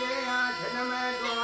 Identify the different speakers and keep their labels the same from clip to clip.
Speaker 1: जय जनम गो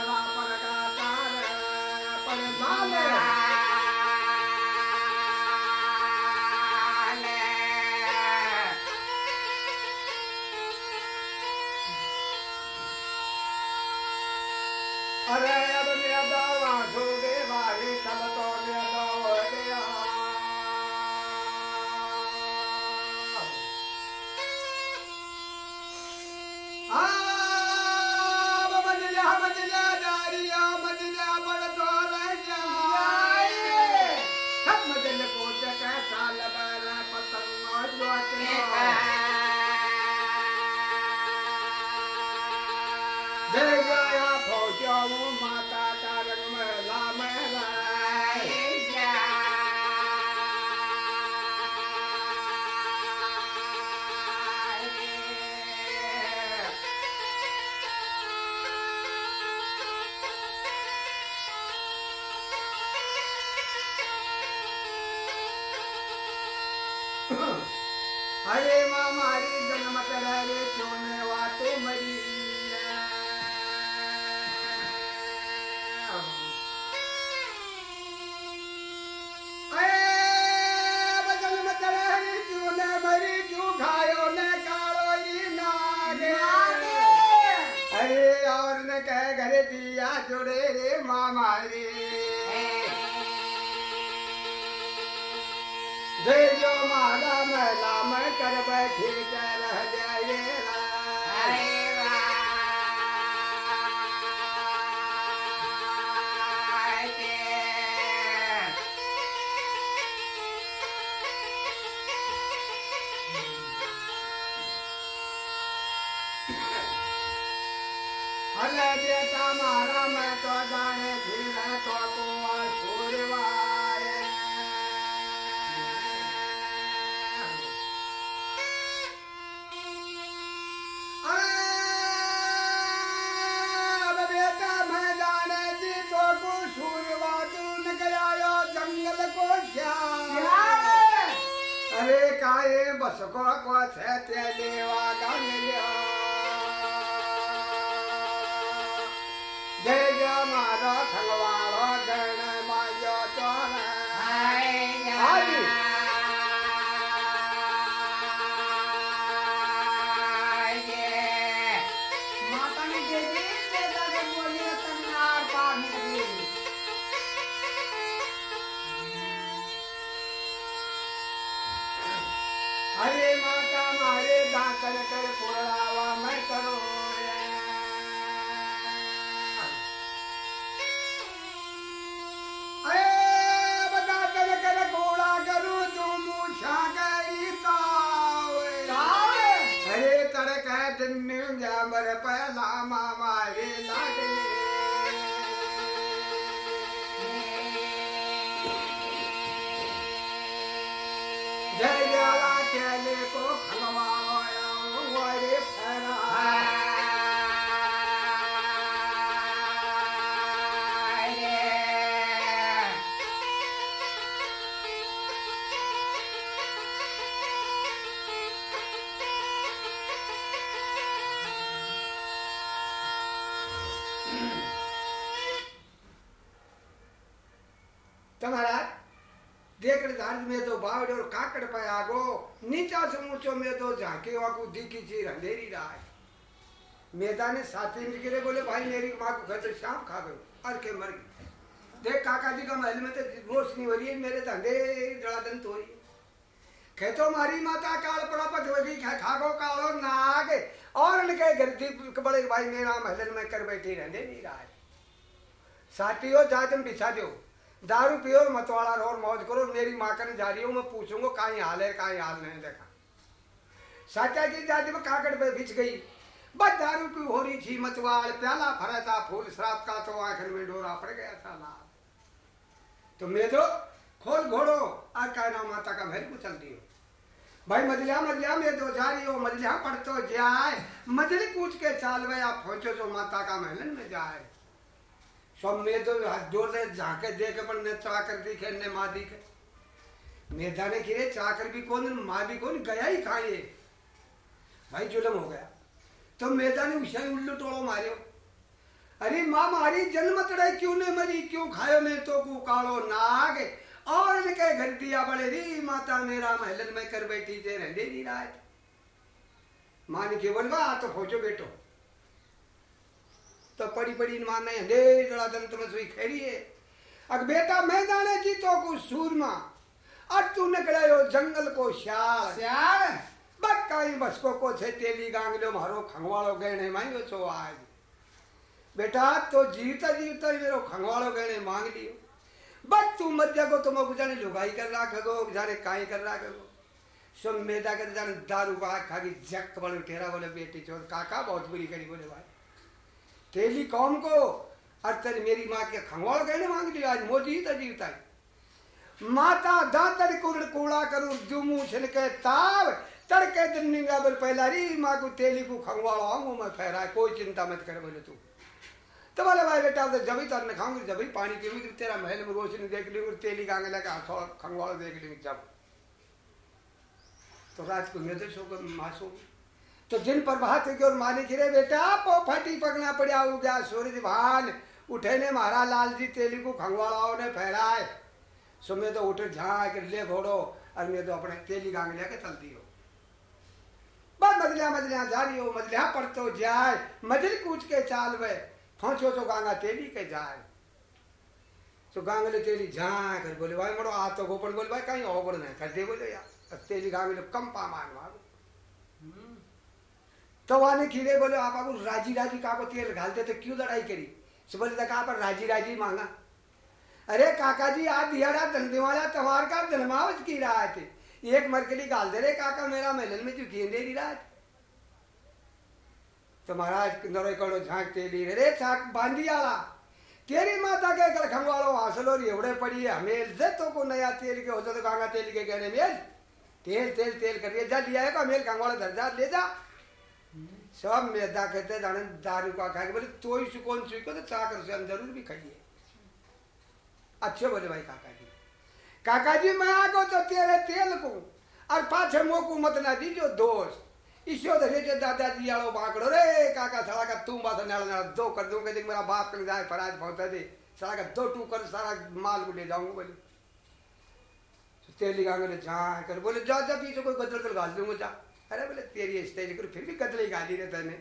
Speaker 1: कह घर दिया जोड़े रे मामा रे। जय जो माला महिला में कर बैठे जय ગાયે બસકો કો છે તે
Speaker 2: દેવા ગામ્યા જય જય મારો ખલવાળો ગણ માજો ચોર હાય
Speaker 1: हरे माता मारे दा कर कर पुरावा मैं करो। में तो बावड़ो काकड़ पयागो, नीचा समूचो में तो झाके वाकू दिखी चीर अंधेरी रहा है मेदा ने साथी में गिरे बोले, भाई, मेरी माँ को घर से शाम खा गई और के मर गई। देख, काका जी का महल में तो मोश नहीं हो रही है, मेरे तो अंधेरी जड़ादंत हो रही है। खेतो मारी माता, काल प्रपत होगी खागो कालो नाग, और उनके गिरती बड़े भाई मेरा महल में कर बैठी रहने नहीं रहा है साथियों जातम बिछा दो दारू पियो मतवाड़ा रहो और मौज करो, मेरी माँ करने जा रही हूँ, मैं पूछूँगा, कहीं हाल है, कहीं हाल नहीं देखा। साचा की जाति में काकड़ पे बिछ गई। बस दारू की हो रही थी, मतवाल? प्याला भरा था फूल शराब का तो आखिर में डोरा पड़ गया था लाल। तो मैं तो खोल घोड़ो आज का नाम माता का महल को चल दियो। भाई मजलिया मजलिया में दो जा रही हो, मजलिया पढ़ तो जाए। मजली कूच के चाल वे आप पहुंचो जो माता का महलन में जाए। सब में हाथ ज़ोर से झाके देखे पर ने चाकर दिखे ने माँ दिखे मेधा ने खिरे चाकर भी कौन, माँ भी कौन, गया ही खाए भाई जुलम हो गया। तो मेधा ने उसे उल्लू टोड़ो मारियो। अरे माँ, मारी जन्म तड़े क्यों ने मरी? क्यों खायो मैं तो को कालो नाग? और इनके घर दिया बड़े रे, माता मेरा महलन में कर बैठी थे रहने दी रात। माँ ने केवल बा तो खोजो बेटो तो पड़ी पड़ी माँ ने हंडे जड़ा दंत में सुई खेड़ी है। अग बेटा मैं जाने जी तो को सूरमा। अब तू निकलायो जंगल को श्याल।
Speaker 2: श्याल?
Speaker 1: बस काई बस को को छे तेली गांगलो मारो खंगवाड़ो गहने मांगो छो आज। बेटा तो जीवता जीवता ही मेरो खंगवाड़ो गहने मांग लियो बस तू मध्य को तुम जाने लुगाई कर राखो जाने काई कर राखो सो मेदा कर जाने दारू का खा की जक बोले तेरा बोले बेटी चोर काका बहुत बुरी करी बोले भाई। तेली कौम को? अर्थर मेरी माँ के खंगवाड़ गहने मांग लियो आज मोदी तो जीवता है। माता दातर कुड़ कूड़ा करू जुमू छिलके ताव तड़के दिन निंगा बोल पहला री माँ को तेली को खंगवाड़ा आऊँगा मैं फहरा कोई चिंता मत कर बोले तू। तो बोले, भाई बेटा तो जब ही तरने खाऊँगी, जब ही पानी पीऊँगी, तेरा महल में रोशनी देख लूँगी, तेली गांगे लगा थोड़ा खंगवाड़ा देख लूँगी, जब। तो रात को मेरे सोकर मासू तो दिन पर बात है और मानी गिरे, बेटा पो फटी पकना पड़ा गया सूरज भान उठे ने मारा लाल जी तेली को खंगवाड़ाओ ने फहराए सो मैं तो उठे, झाँ के ले घोड़ो और मैं तो अपने तेली गांग लेके चलती हो। बस मजलिया मजलिया जा रही हो, मजलिया पड़ तो जाए, मजल कूच के चाल वे पहुंचो तो गांगा तेली के जाए। तो गांगले तेली झाँ कर बोले, भाई मरो, आ तो गोपन बोले, भाई कहीं ओगड़ नहीं कर दे बोले यार तेली गांगले कम पा मान मारो। तो वाने खीरे बोले, आप आपको राज़ी राज़ी का तेल घालते तो क्यों लड़ाई करी? सो बोले कहा पर राज़ी राज़ी मांगा। अरे काका जी आज दियारा धंधे वाला तवार का धनमावज की रहा थे एक मरकली गाल दे रे काका, मेरा मेलन में जो गेंदे दी रात तो महाराज नरे कड़ो झाँक तेली रे छाक बांधी आला तेरी माता के कल खंगवाड़ो हासलो एवड़े पड़ी है। हमेल से तो को नया तेल के होते तो कांगा तेल के कहने मेल तेल तेल तेल करिए जा, लिया है का मेल खंगवाड़ा धर जा ले जा। सब मेदा कहते जाने दारू का खाए बोले तो ही सुकौन सुको तो चाकर से हम ज़रूर भी खाइए। अच्छे बोले भाई काका जी काका जी मैं आगो तो तेरे तेल को और पाछे मोकू मत ना दीजो दोस्त। ईशो धरे जो दादाजी आलो बाकड़ो। रे काका, साला का तुम बात नाला नाला दो कर दूँगा। देख, मेरा बाप कहीं जाए, फराज पहुँचा दे। साला का दो टू कर, सारा माल को ले जाऊँगा बोले। तेली गांगे जहाँ कर बोले, जा जा, पीछे कोई गदल गदल गाल दूँगा, जा। अरे बोले तेरी स्टेज कर फिर भी गदले गाली रहता है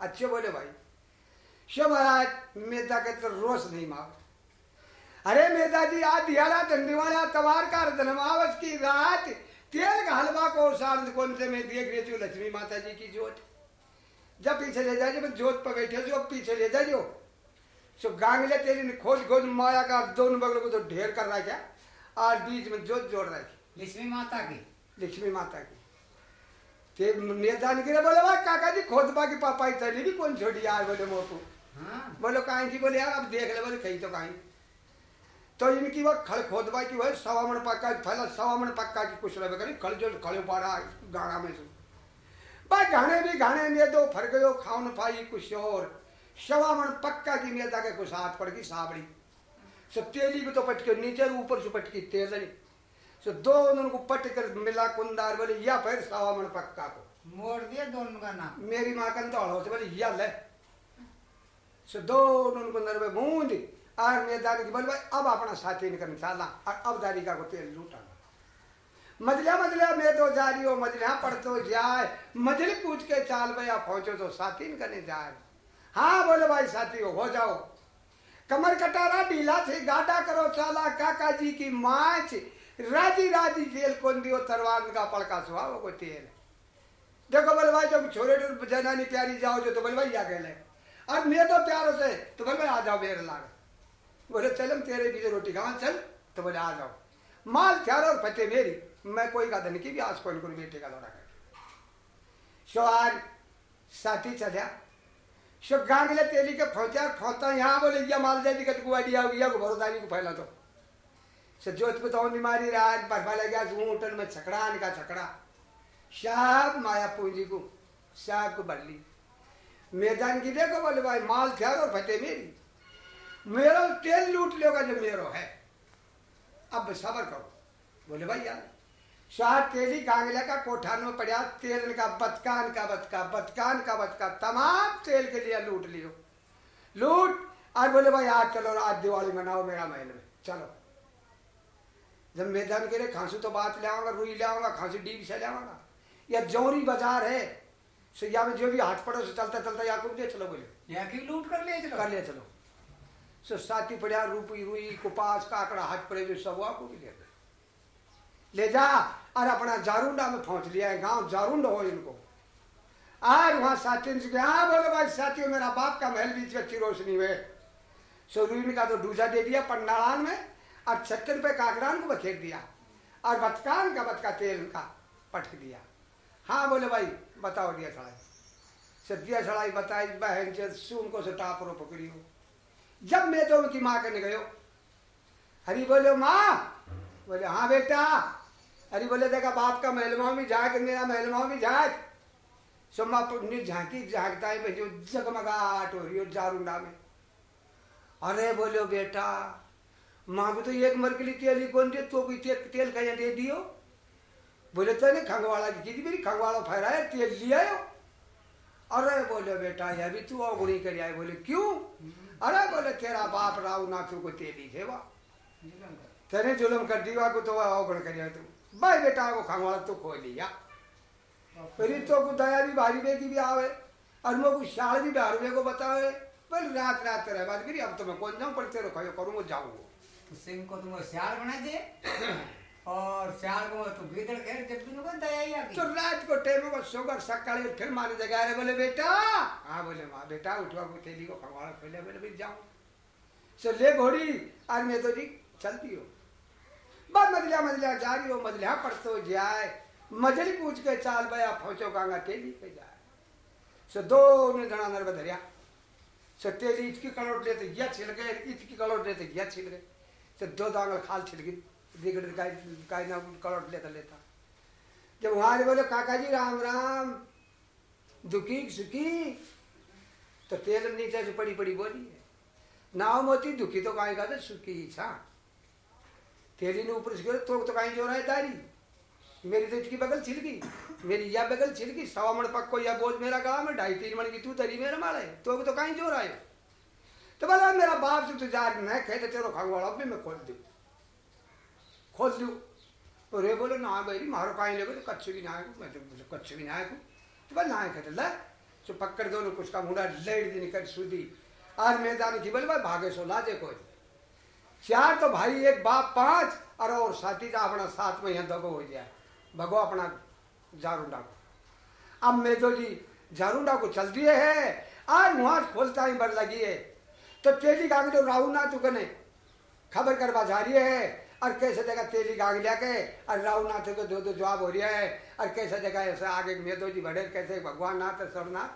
Speaker 1: अच्छे बोले भाई शो महाराज मेहता के तो रोष नहीं मार अरे मेहता जी आज दियाला दंडीवाला तवार का धनमावस की रात तेल का हलवा को सार्द कौन से मैं देख रही हूँ लक्ष्मी माता जी की जोत जब पीछे ले जाइए मैं जोत पर बैठे जो पीछे ले जाइयो सो गांगले तेरी ने खोज खोज माया का दोनों बगलों को तो ढेर कर रहा क्या और बीच में जोत जोड़ रखी
Speaker 2: लक्ष्मी माता की
Speaker 1: लक्ष्मी माता की ते बोले भाई काका जी की चली भी कौन छोड़ी यार बोले मोको
Speaker 2: हाँ
Speaker 1: बोलो कहीं की बोले यार अब देख ले बोले कहीं तो कहीं तो इनकी वो खड़ खोदबा की वह सवा मन पक्का फैला सवा मन पक्का की कुछ रहे करी खड़ जो खड़े गाना में से भाई गाने भी में दो फर गयो खाउन पाई कुछ और सवा मन पक्का की मेदा के कुछ हाथ पड़ गई साबड़ी सो तेली को तो पटके नीचे ऊपर से पटकी तेलनी सो दोनों को पट कर मिला कुंदार बोले या फिर सवा पक्का को।
Speaker 2: मोड़ दिया दोनों का नाम।
Speaker 1: मेरी माँ का तो हो बोले या ले। सो दोनों को नरवे मूंद और मैदान की बोले भाई अब अपना साथी निकल चाला और अब दारिका को तेल लूटा मजलिया मजलिया में तो जा रही हो मजलिया पढ़ तो जाए। मजली पूछ के चाल भैया पहुंचो तो साथी निकलने जाए। हाँ बोले भाई साथी हो, हो जाओ। कमर कटारा ढीला थे गाडा करो चाला काका जी की माच। राज़ी राज़ी जेल कौन दियो का पड़का सुहाव को तेल। देखो बोले भाई जब छोरे जनानी प्यारी जाओ जो तो बोले भाई आ गए अब मैं तो प्यार से तो बोले भाई आ जाओ मेरे लाग। बोले, चल तेरे पीछे रोटी खावा, चल तो बोले, आ जाओ। माल थ्यार और फते मेरी, मैं कोई का धन की भी आज कौन करूँ, बेटे का दौरा कर सो आज साथी चलिया सो गांगले तेली के फौचा फौता यहाँ बोले ये माल जाए दिक्कत को आइडिया हो गया भरोदारी को फैला तो सो जोत पे तो बीमारी रात बर्फा गया में छकड़ा का छकड़ा साहब माया पूंजी को साहब को बदली मैदान की देखो बोले भाई माल थे और फटे मेरी। मेरा तेल लूट लेगा जो मेरो है। अब सबर करो। बोले भाई यार शाह तेली कांगले का कोठान में पड़ा, तेल का बतकान का बतका, बतकान का बतका, तमाम तेल के लिए लूट लियो। लूट आज बोले भाई आज चलो, आज दिवाली मनाओ मेरा महल में। चलो। जब मैदान के लिए खांसी तो बात ले आऊँगा रुई ले आऊँगा खांसी डीप से ले आऊँगा या जौरी बाज़ार है सो या में जो भी हाथ पड़ो से चलता चलता या को ले चलो बोले।
Speaker 2: की लूट कर ले चलो?
Speaker 1: कर ले चलो। सो साथी पड़ा रूपी रुई कुपास काकड़ा हाथ पड़े जो सबको भी ले गए। ले जा और अपना जारुंडा में पहुँच लिया है गाँव जारुंड हो इनको। आज वहाँ साथी से गया बोले भाई साथियों मेरा बाप का महल बीच अच्छी रोशनी में सो रुइन का तो डूजा दे दिया पंडालान में और छत्तर पे काकड़ान को बखेर दिया और बतकान का बतका तेल का पटक दिया। हाँ बोले भाई, बताओ दिया सड़ाई सदिया सड़ाई बताई, बहन से सुन को से टापरो पकड़ियो जब मैं तो उनकी माँ करने गयो हरी बोले, माँ, बोले हाँ बेटा हरी बोले, देखा बाप का महलमा भी झाँक मेरा महलमा भी झाँक सो माँ पुण्य झांकी झांकता है जो जगमगाट हो रही हो जारुंडा में। अरे बोलो, बेटा माँ भी तो एक मर के लिए तेल ही कौन दे तो कोई तेल, तेल कहीं दे दियो। बोले तो नहीं खंगवाड़ा की चीज़? मेरी खंगवाड़ा फहरा है तेल लिया हो अरे बोले बेटा यह भी तू अवगुणी कर आए बोले क्यों? अरे बोले तेरा बाप राव नाथू को तेली थे वाह तेरे जुलम कर दीवा को तो अवगुण कर तू। भाई बेटा को खंगवाड़ा तो खो लिया। फिर तो को दया भी भारी बेगी भी आवे और मैं को शाल भी बारवे को बतावे। बोले रात रात रह बात करी अब तो मैं कौन जाऊँ पर तेरे खयो करूँ जाऊँ
Speaker 2: तो सिंह को तुम सियार बना दे। और सियार को तो गीदड़ खेर जब भी नुकन दया ही आ
Speaker 1: तो
Speaker 2: गई
Speaker 1: रात को टेम को सोकर सकाले फिर मारे जगह रे बोले, बेटा हाँ बोले माँ बेटा, उठवा को तेली को खंगवाड़ा खोले बोले भी जाऊँ सो ले घोड़ी, आज मैं तो जी चलती हो। बस मजलिया मजलिया, जा रही हो, मजलिया पड़तो जाए। मजली पूछ के चाल बया फौचो तेली पे जाए। सो धरिया। सो तेली कलोट लेते या छिल गए कलोट लेते या छिल गए तो दो दांगल खाल गई। दिगड़ गाय ना कलोट लेता लेता। जब वहाँ बोले, काका जी, राम राम, दुखी, सुखी? तो तेल नीचे से पड़ी पड़ी बोली है नाव मोती, दुखी तो काहे का तो सुखी छा। तेली ने ऊपर से तो तो काहे जो रहा है दारी? मेरी तो इसकी बगल छिल गई। मेरी या बगल छिल गई सवा मण पक्को या बोझ मेरा गला में, ढाई तीन मण की तू तरी मेरा माला। है तो तो कहीं जो रहा है? तो बोला, मेरा बाप से तो जा मैं कहे तो तेरो खंगवाड़ा भी मैं खोल दू। खोल दू। और ये बोले, ना भाई, मारो काहे ले बोले कच्छ भी ना आए, मैं तो कच्छ भी ना आए तो। बोले, ना आए कहते ला। सो पकड़ दो कुछ का मुंडा लेट दी, निकल सूदी आज मैदान की बोले, भाई, भागे सो, लाजे कोई। चार तो भाई, एक बाप पाँच, और और साथी का अपना साथ में यहाँ दगो हो जाए भगो अपना जारुंडा को। अब मैं तो जी जारुंडा को चल दिए है। आज वहाँ खोलता ही बर लगी है। तो तेली गांग जो राहु ना तू ने खबर करवा जा रही है। और कैसे जगह तेली गांग लिया के और राहु नाथ को दो दो जवाब हो रहा है। और कैसे जगह ऐसे आगे मेदो जी बढ़े? कैसे भगवान नाथ सरनाथ?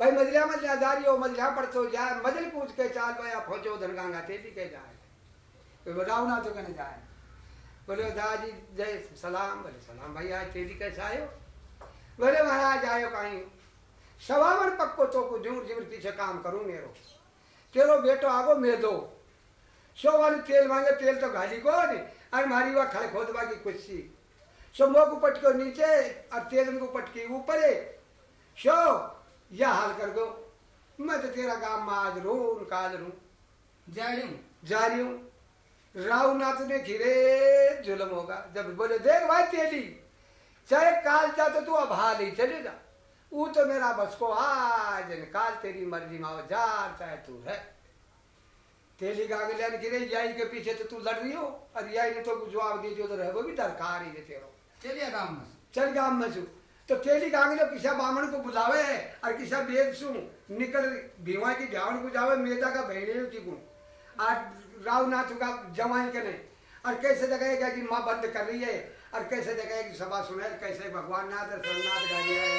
Speaker 1: भाई मजलिया मजलिया जारी हो, मजलिया पड़तो जाए मजल पूछ के चाल भाई, आप पहुंचो उधर गंगा तेली के जाए। कोई बताओ ना तो कहने जाए। बोले, दादी, जय सलाम। बोले, सलाम भाई, आज तेली कैसे आयो बोले, महाराज, आयो कहीं। सवावन पक्को तो को जूर जीवर पीछे काम करूँ मेरो। तेरो बेटो, आगो मैं दो सो वाली तेल मांगे, तेल तो घाली को नहीं अरे मारी वह खड़े खोदवा की कुछ सो मो को पटको नीचे, और तेल को पटकी ऊपर। शो यह हाल कर दो। मैं तो तेरा काम में आज रू काज रू। जा रही हूँ राव नाथ ने घिरे जुलम होगा। जब बोले देख भाई तेली चाहे काल जा तो तू अब हाल ही चले जा। वो तो मेरा बस को आज काल तेरी मर्ज़ी में हो जा चाहे तू है। तेली का अगले घिरे याई के पीछे तो तू लड़ रही हो। और याई ने तो जवाब दे दियो तो रहो भी दरकार ही है तेरो।
Speaker 2: चलिए काम में
Speaker 1: चल गाम में छू तो तेली गांगले किसा बामण को बुलावे और किसा वेद सु निकल भीवा की जावन को जावे मेदा का भेड़े की। गुण आज रावनाथ का जवाई के नहीं और कैसे जगह कि माँ बंद कर रही है और कैसे जगह की सभा सुने कैसे भगवान नाथ और सोमनाथ गा दिया है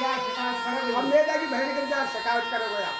Speaker 2: जा
Speaker 1: हम मेदा की बहन के जा शिकायत करोगे आप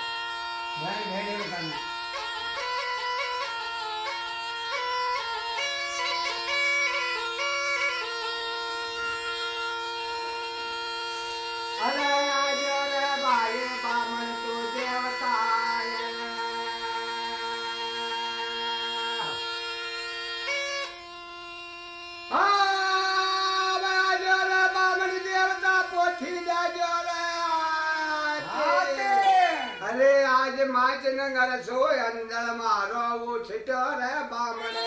Speaker 1: आज माच नगर मारो वो छिटो रे बामन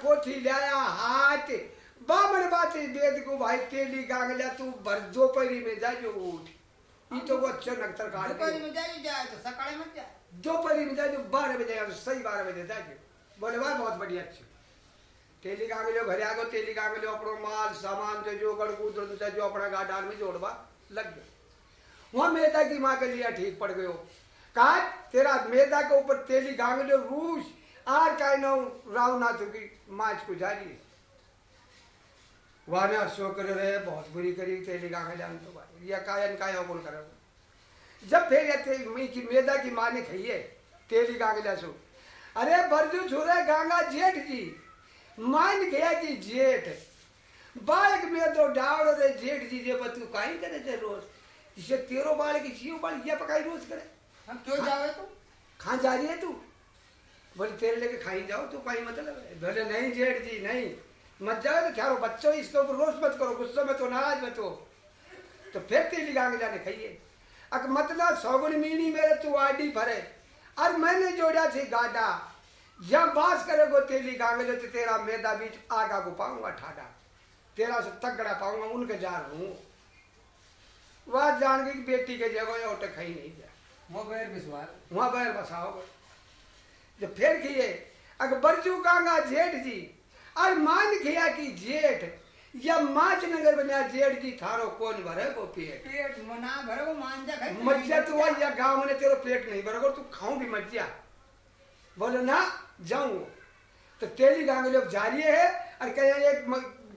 Speaker 1: पोथी लिया हाथ। बामण बाते वेद को भाई तेली गांगल्या तू भर दोपहरी में जा जो उठ। ये तो वो नक्तर काट
Speaker 2: दुपारी में जाइए जाए तो सकाळे मत जाए
Speaker 1: दोपहरी में जाए जो बारह बजे आए, सही बारह बजे जाए बोले भाई बहुत बढ़िया अच्छी। तेली कागलो घरे आगो तेली कागलो अपनो माल सामान जो जो गड़ कूद जो अपना गाडान में जोड़वा लग गया। वहाँ मेहता की माँ के लिए ठीक पड़ गयो। कहा तेरा मेदा के ऊपर तेली गांगलो रूस। आज नो रावनाथ की माच को जारी वाना शोकर रे बहुत बुरी करी तेली गांगे जान तो भाई। या कायन काया बोल करो जब फिर ये थे मी की मेदा की माने खाइए तेली गांगे जासो अरे बरजू छुरे गांगा जेठ जी। मान गया जी जेठ। बालक में तो डावड़ रे जेठ जी जे बतू काई करे जे रोज। जिसे तेरो बालक की सीओ बाल ये पकाई रोज करे।
Speaker 2: हम क्यों जावे तू
Speaker 1: कहाँ जा रही है तू? बोले तेरे लेके खाई जाओ तो कहीं मतलब है? बोले नहीं जेठ जी नहीं। मत जाओ तो क्या बच्चों इसके ऊपर रोष मत करो गुस्से में तो नाराज़ मत हो। तो फिर तेली गांग जाने खाइए अक मतलब सौगुन मीनी मेरे तू आडी भरे। और मैंने जोड़ा थी गाडा। या बास करेगो तेली गांग तो तेरा मैदा बीच आगा को पाऊँगा ठाडा। तेरा से तगड़ा पाऊँगा उनके जा रहा हूँ। वह जान गई बेटी के जगह ओटे खाई नहीं जा
Speaker 2: वो बैर विश्वास
Speaker 1: वहाँ बैर बसाओ जब फिर किए। अगर बरजू गांगा जेठ जी और मान किया कि जेठ या माच नगर बना जेठ जी थारो कौन भरे को पेट।
Speaker 2: पेट मना भरे वो मांजा खाए
Speaker 1: मज्जा तो वही या गाँव में तेरो पेट नहीं भरेगो तू खाऊं भी मज्जा। बोलो ना जाऊँ तो तेली गांग लोग जा रही है और कहीं एक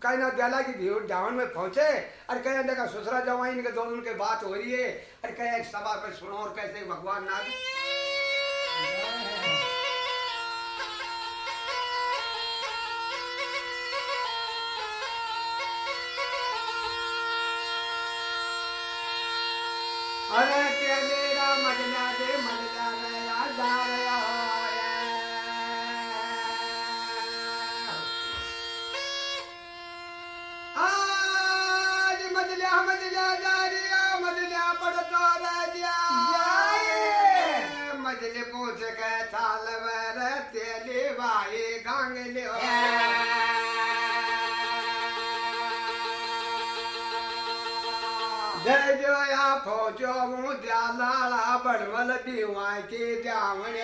Speaker 1: कहीं ना दयाला की भीड़ डावन में पहुँचे और कहीं देखा ससुरा जवाई इनके दोनों के बात हो रही है और कहीं एक सभा पे सुनो और कैसे भगवान नाथ अरे तेरे मजला दे मजला रया दारया जोया फौजो मु द्याला बड़वल दीवा की जावन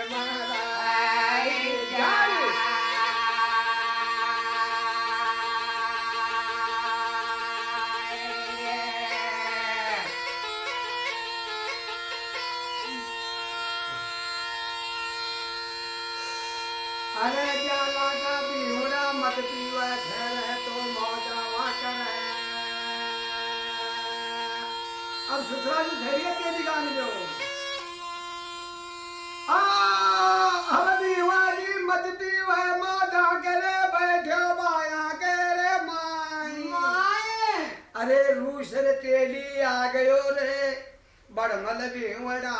Speaker 1: अब सुथरा जी धैर्य के दो। करे बैठे बाया करे माई। अरे रूस रे तेली आ गयो रे बड़मल बिहुड़ा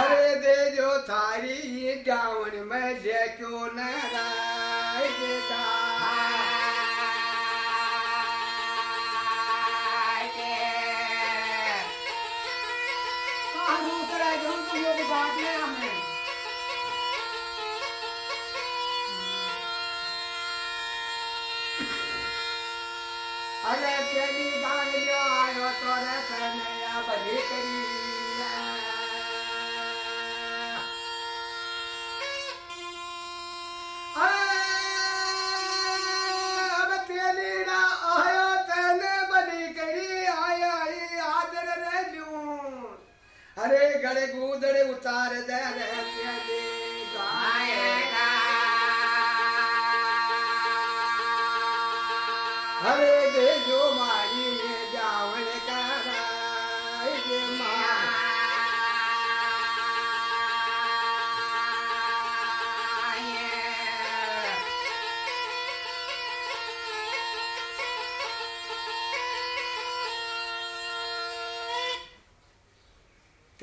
Speaker 1: अरे दे जो थारी डावन में ले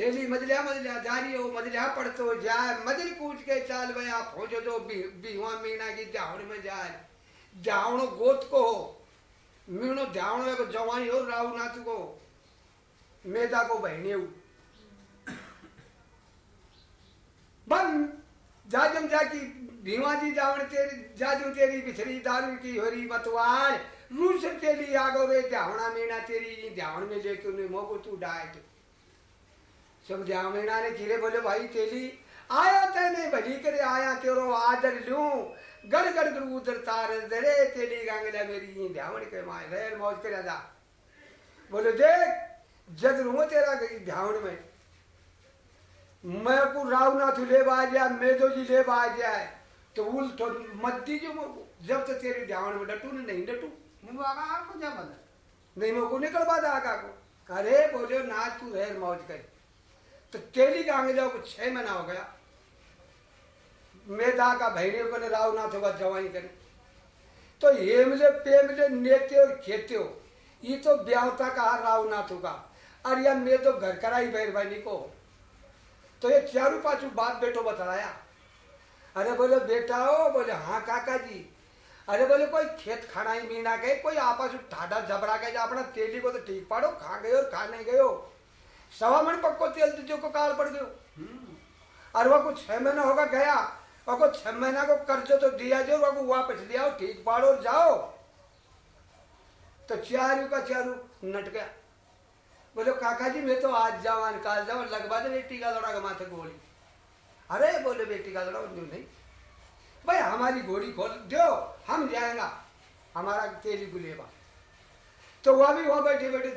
Speaker 1: तेली मजलिया मजलिया जारी हो मजलिया पड़तो जाए मजल कूच के चाल भया फौजो जो बी- बीवा मीना की जावड़ में जाए जावणो गोत को हो मीणो जावणो को जवाई हो रावनाथ को मेदा को बहने हो बन जाजम जाकी भीमा जी जावण तेरी जाजू तेरी बिछड़ी दारू की होरी मतवार रूस तेली आगो रे जावणा मीणा तेरी जावण में लेके उन्हें मोगो तू डाट सब जावणा ने खीरे बोले भाई तेली आया तेने भली करे आया तेरो आदर लूँ? गड़ गड़ गड़ उधर तार दरे तेली गांगला मेरी ये ध्यान के माय रेल मौज करे जा। बोले देख जग रू तेरा गई ध्यान में मैं को रावनाथ ले आ जाए मेदो जी ले आ जाए तो उल तो मत दीजिए जब तक तेरे ध्यान में डटू नहीं डटू?
Speaker 2: वो आगा आपको क्या पता
Speaker 1: नहीं मेरे को निकलवा दे आका को। अरे बोले ना तू है मौज कर। तो तेली का आगे जाओ छह महीना हो गया। मेदा का भैने को ने रावनाथ होगा जवाई करे तो ये मिले पे मिले नेते और खेते हो, ये तो ब्यावता कहा रावनाथ होगा। और यार, मैं तो घर कराई बैर भाई को। तो ये चारू पाचू बाप बेटो बताया अरे बोले, बेटा हो, बोले हाँ काका जी अरे बोले, कोई खेत खाना ही मीना गए कोई आपस ठाडा झबरा के, जा अपना तेली को तो ठीक पाड़ो, खा गए और खा नहीं गयो सवा मन पक्को तेल तुझे को काल पड़ गयो। और वो कुछ छह महीना होगा गया वो को छह महीना को कर्ज तो दिया जो वो को वापस लिया ठीक पाड़ो और जाओ। तो चारू का चारू नट गया। बोले, काका जी, मैं तो आज जाऊँ काल जाओ लगवा दे बेटी का लड़ा के माथे गोली। अरे, बोले, बेटी का लड़ा नहीं। भाई, हमारी घोड़ी खोल दो, हम जाएगा, हमारा तेली गुलेबा। तो वह भी वहाँ बैठे बैठे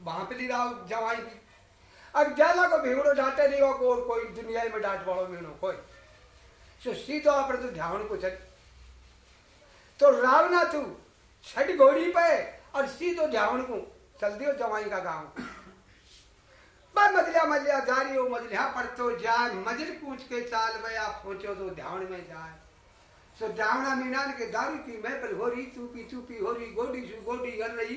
Speaker 1: वहाँ पे ली रहा जवाई भी अब जाला को भीगड़ो डांटे नहीं हो और कोई दुनिया में डांट पड़ो मीनो कोई। सो सीधो अपने तो ध्यान को चल। तो रावना तू, छठ घोड़ी पे, और सीधो ध्यान को चल दियो जवाई का गाँव। बस मजलिया मजलिया, जारी हो, मजलिया पड़तो जाए, मजल पूछ के चाल भया पहुंचो तो ध्यान में जाए। सो जावना मीनान के दारू की महफिल हो रही, तू तू पी, हो रही, गोडी, सु गोडी कर रही।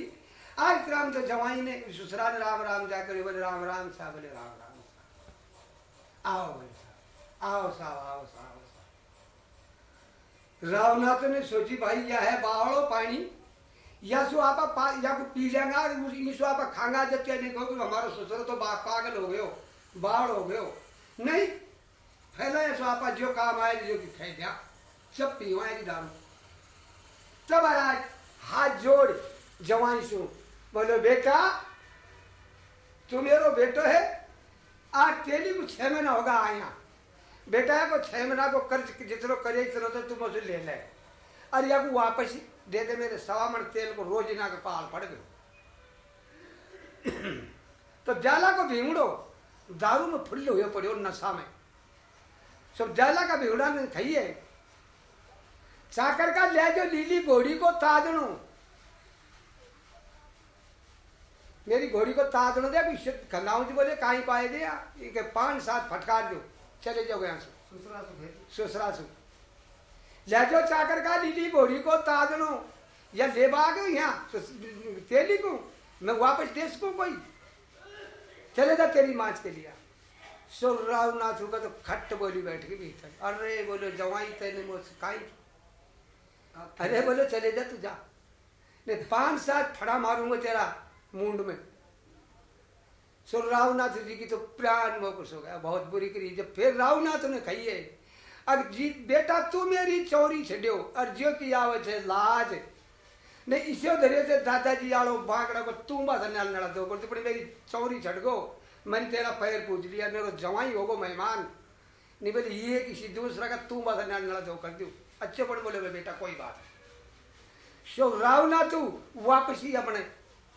Speaker 1: आज राम तो जवाई ने ससुराल राम राम जाकर बोले, राम राम सा बोले, राम राम सा आओ बोले साहब, आओ साहब आओ साहब रावनाथ ने सोची, भाई, यह है बावड़ो पानी। या सो आपा या को पी लेंगा, उस इसो खांगा जब नहीं कहो हमारा ससुर तो पागल हो गयो, बावड़ हो गयो। नहीं, फैला सो आपा, जो काम आए, जो कि खाई दिया सब पीवाएगी दारू। तब महाराज हाथ जोड़ जवानी सु बोलो, बेटा तू मेरो बेटो है, आज तेली को छह महीना होगा आया। बेटा है को छह महीना को कर्ज जितनो करे, इतना तो तुम उसे ले ले। और या वापस दे दे मेरे सवा मन तेल को रोज इना के पाल पड़ गए। तो जाला को भींगड़ो दारू में फुल्ले हुए पड़े नशा में। सब जाला का भींगड़ा ने खाइए। चाकर का ले जो लीली घोड़ी को ताजणो मेरी घोड़ी को ताजणो दे अभी खंगाऊ जी बोले कहीं पाए दे ये पाँच सात फटकार दो। चले जाओ यहाँ से।
Speaker 2: ससुरा तो फिर
Speaker 1: ले जो चाकर का लीली घोड़ी को ताजणो या ले गयो यहाँ तेली को मैं वापस देश को कोई? चले जा तेरी माछ के लिया सो रावनाथ का तो खट बोली बैठ के भीतर। अरे बोलो जवाई तेने मुझसे काई अरे बोलो चले जा तू जा। नहीं पाँच सात फड़ा मारूँगा तेरा। मुंड में। सो रावनाथ जी की तो प्राण मोकुश हो गया, बहुत बुरी करी। जब फिर रावनाथ ने कही है अब जी बेटा तू मेरी चोरी छड्यो और जो की आवे छे लाज। ने इसे धरे से दादाजी आलो बांकड़ा को तू बस नाल नड़ा दो, बोलते पड़ी मेरी चोरी गो मैंने तेरा पैर पूछ लिया, मेरे जवाई होगो मेहमान। नहीं बोले, ये किसी दूसरा का तू बस नाल नड़ा दो, कर दू अच्छे पड़ बोले बेटा, कोई बात नहीं। सो रावना तू वापसी अपने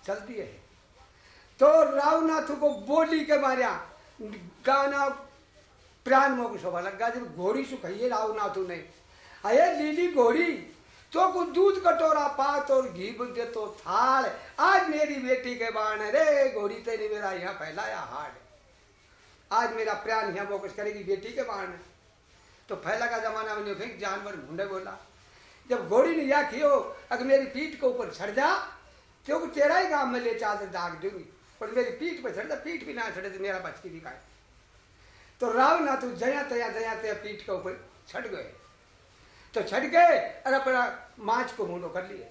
Speaker 1: चलती है। तो रावनाथु को बोली के मारिया, गाना प्राण मोक शोभा लगा जब घोड़ी सुखाइए रावनाथु ने अये लीली घोड़ी तो को दूध कटोरा पात और घी बुद्धे तो थाल। आज मेरी बेटी के बाण रे, घोड़ी तेरी मेरा यहाँ फैलाया हाड आज मेरा प्राण यहाँ बोकस करेगी बेटी के बाण तो फैला का जमाना में फिर जानवर ढूंढे बोला, जब घोड़ी ने या कियो, अगर मेरी पीठ के ऊपर चढ़ जा तो को तेरा ही काम में ले चादर दाग दूँगी। पर मेरी पीठ पर चढ़ जा पीठ भी ना चढ़े तो मेरा बच की दिखाए तो राव ना तू जया तया जया तया पीठ के ऊपर छट गए। तो छट गए और अपना माछ को मुंडो कर लिए।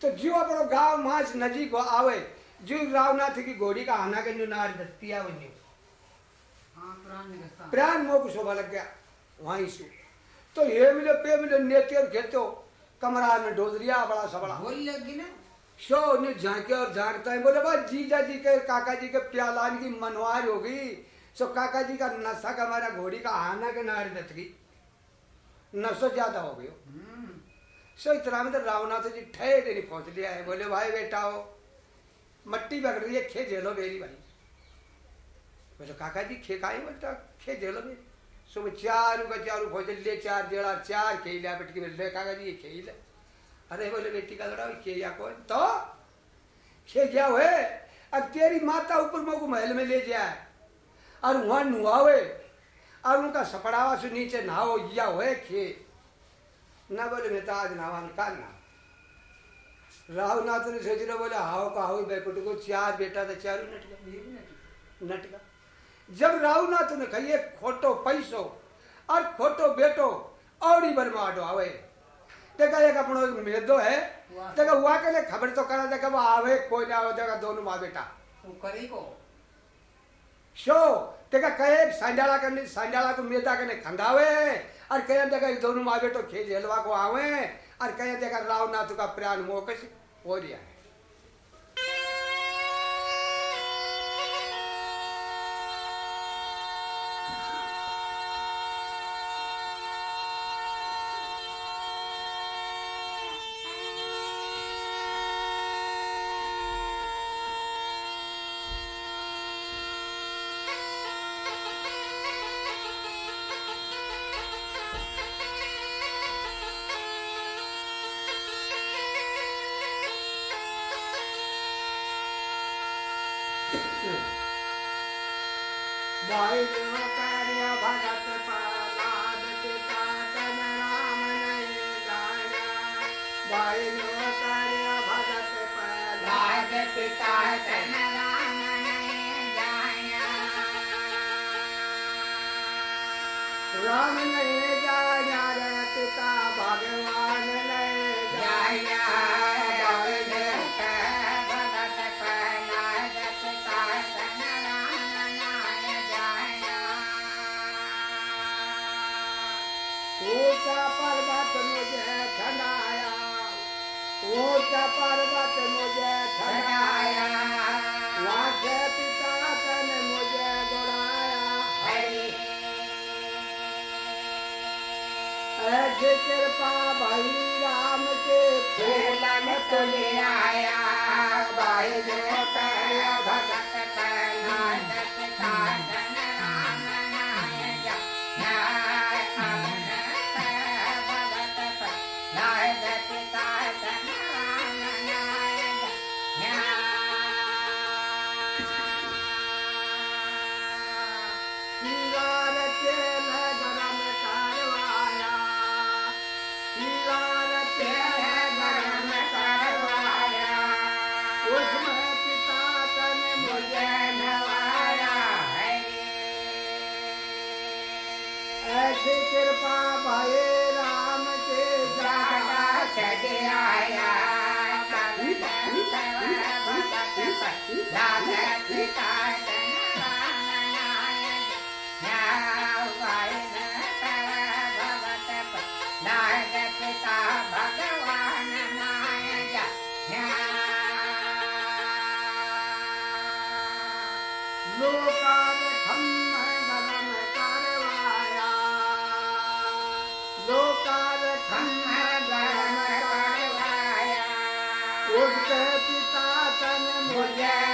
Speaker 1: तो जो अपनो गाँव माछ नजीक हो आवे जो रावनाथ की घोड़ी का आना के जो नार दत्तिया
Speaker 2: हाँ प्राण निकलता।
Speaker 1: प्राण मोह शोभा लग गया वहीं से। तो ये मिले पे मिले नेते और खेतो कमरा में डोजरिया बड़ा सबड़ा
Speaker 2: बोल लगी ना?
Speaker 1: शो ने झांके और झांकता है बोले बस जीजा जी के काका जी के प्यालान की मनवार हो गई। सो काका जी का नशा का हमारा घोड़ी का आना के नार दत गई। नशो ज़्यादा हो गयो
Speaker 2: हम्म।
Speaker 1: सो इतना में तो रावनाथ जी ठहरे नहीं पहुँच लिया है। बोले भाई बेटा हो मट्टी पकड़ रही है खे झेलो मेरी भाई। बोले काका जी खे खाई बोलता खे जेल में सुबह चारू का चारू भोजन ले चार जेड़ा चार खे लिया बेटी के ले काका जी ये खे ले अरे बोले, बेटी का लड़ा खे या कौन तो? खे क्या हुए? अब तेरी माता ऊपर मोको महल में ले जाए। और वहाँ नुआवे और उनका सपड़ावा से नीचे नहाओ, या हुए खे ना बोले, मैं तो आज नहावन का ना राहुनाथ ने सोच रहे बोले, हाओ का हाउ बैकुट को चार बेटा तो चारू नटका नटका जब राहुनाथ ने कहिए, खोटो पैसो और खोटो बेटो, औड़ी बरमाडो आवे। देखा एक अपनो मेदो है? देखा हुआ के लिए खबर तो करा देखा वो आवे कोई ना देखा दोनों माँ बेटा।
Speaker 2: तू करी को?
Speaker 1: शो देखा कहे सांडाला करने सांडाला को मेदा करने खंडावे और कहे देखा दोनों माँ बेटो खेल हेलवा को आवे। और कहे देखा रावनाथ का प्राण मोकस हो रिया है। ऐसी कृपा भाई राम के फूलन तुले आया भाई जो कह भगत श्रृंगार राम तन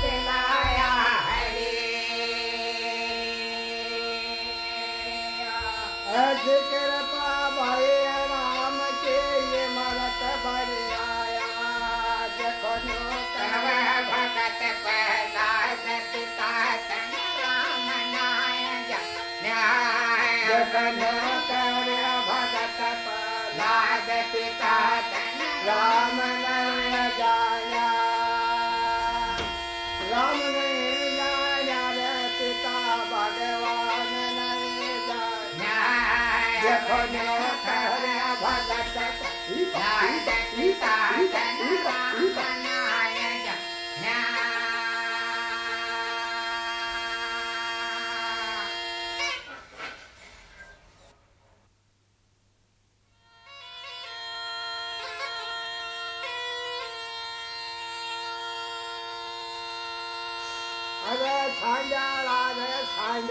Speaker 1: कर
Speaker 2: भगत पिता राम
Speaker 1: नय जाया राम नय पिता भगवान नय जाया भगत पिता पिता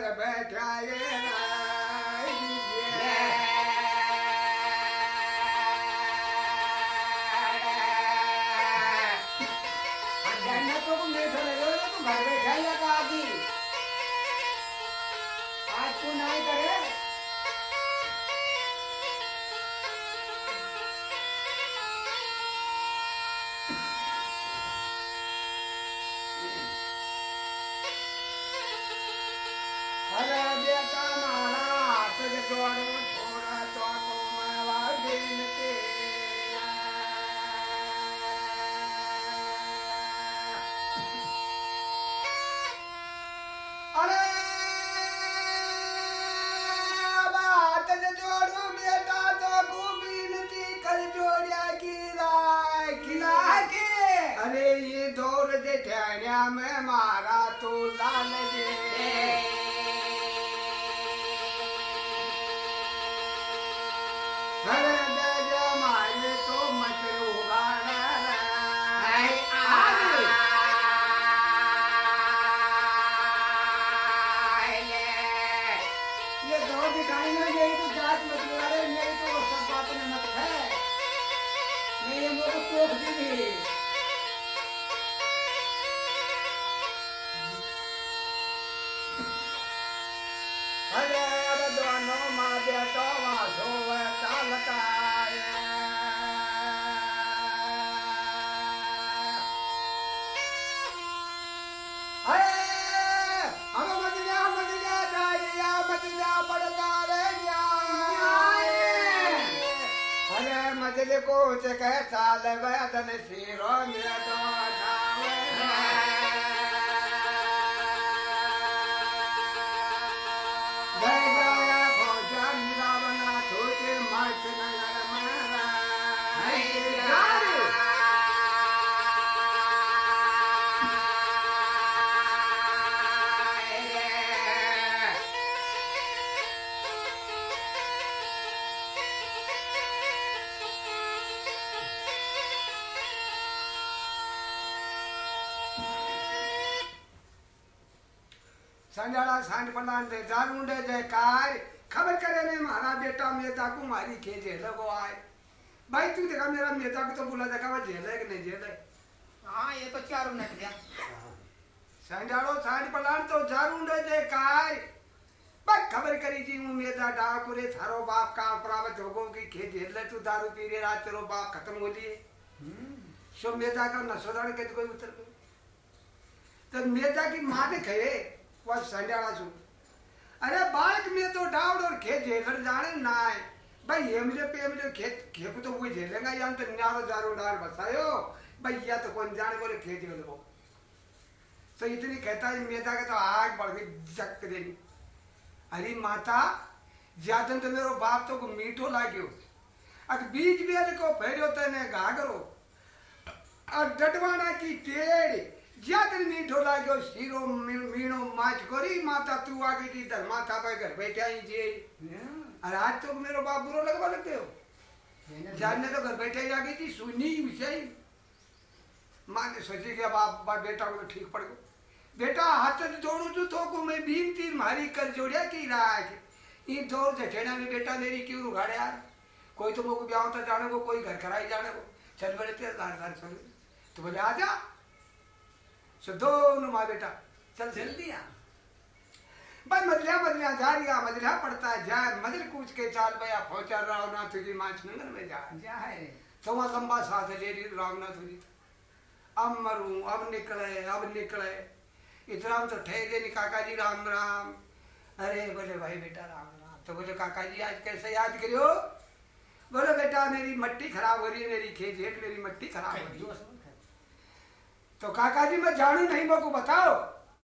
Speaker 1: got a bad guy, yeah. मजल को चाल बदन सिरो में मेता को मारी के आए। भाई तू देखा मेरा मेता को तो बोला देखा जेल है कि नहीं जेल है?
Speaker 2: ये तो चारों नट गया
Speaker 1: संजालो सांड प्रधान तो जारूंडे जय काय भाई खबर करी जी हूँ मेता डाकुरे थारो बाप का प्रावत होगो की खे जेल है तू दारू पी रे रात तेरो बाप खत्म हो लिए। सो मेता का नशोदान के कोई उतर गयो तो मेता की माँ ने कहे वह संजाला सु अरे बालक में तो डाउड और खेत झेलर जाने ना है भाई हेमले पे हेमले खेत खेप तो या तो न्यारो जारो बसायो भाई या तो कौन जाने बोले खेत तो इतनी कहता है के तो आग बढ़ गई जक अरे माता ज़्यादा तो मेरो बाप तो को मीठो लाग्यो अग बीज बेल को फेरियो तने घाघरो और की टेड़ ज़्यादा मीठो लाग्यो सीरो मी- मीणो माच करी माता तू आ गई थी धर माथा पे घर बैठा ही जे और आज तो मेरे बाप बुरो लगवा लगते हो। जानने तो घर बैठे आ गई थी, सुनी ही विषय माँ ने सोची कि बाप बाप बेटा को तो ठीक पड़ गयो। बेटा, हाथ जोड़ू तू तो को मैं भीम तीर मारी कर जोड़िया की रहा है। ये दौर जठेना में बेटा मेरी क्यों उगाड़े यार? कोई तो मुझको ब्याह होता जाने को कोई घर कराई जाने को चल बड़े थे घर घर चल। तो बोले, आ जा। सो दोनों माँ बेटा चल।
Speaker 2: जल्दी आ।
Speaker 1: भाई मदलिया मदलिया जा रिया मदलिया पड़ता है जाए मदल कूच के चाल भैया पहुँचा रावनाथ जी माच नगर में जा
Speaker 2: जा रे
Speaker 1: तो वहाँ लंबा साथ ले रही रामनाथ जी। अब मरूं, अब निकले अब निकले। इतना तो ठहरे नहीं, काका जी, राम राम। अरे बोले, भाई बेटा, राम राम। तो बोले, काका जी, आज कैसे याद करियो? बोले, बेटा, मेरी मट्टी खराब हो रही है, मेरी खेत मेरी मट्टी खराब हो रही है। तो काका जी, मैं जानू नहीं, मेरे को बताओ।